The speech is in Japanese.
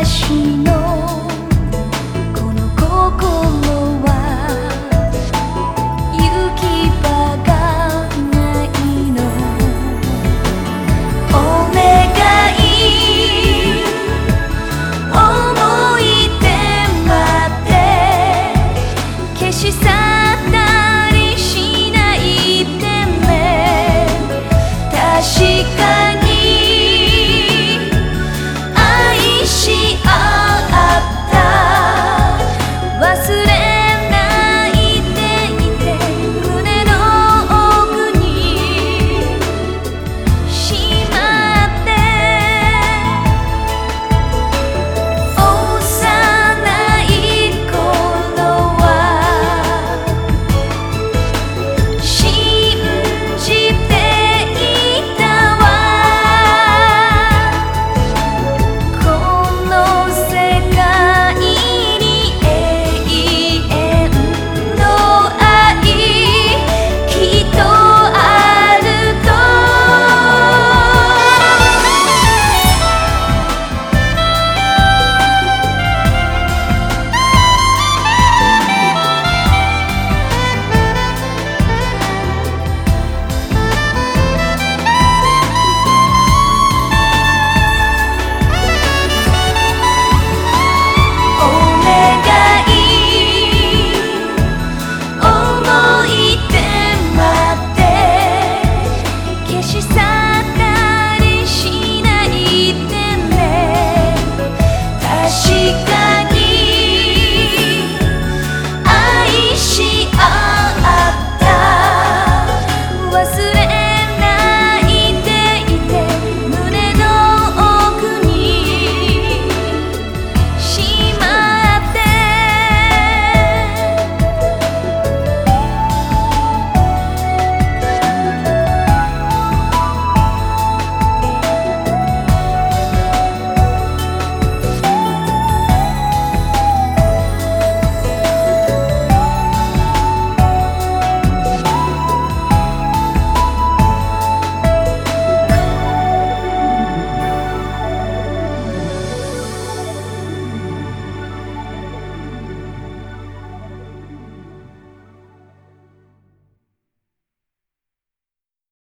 私の Giữ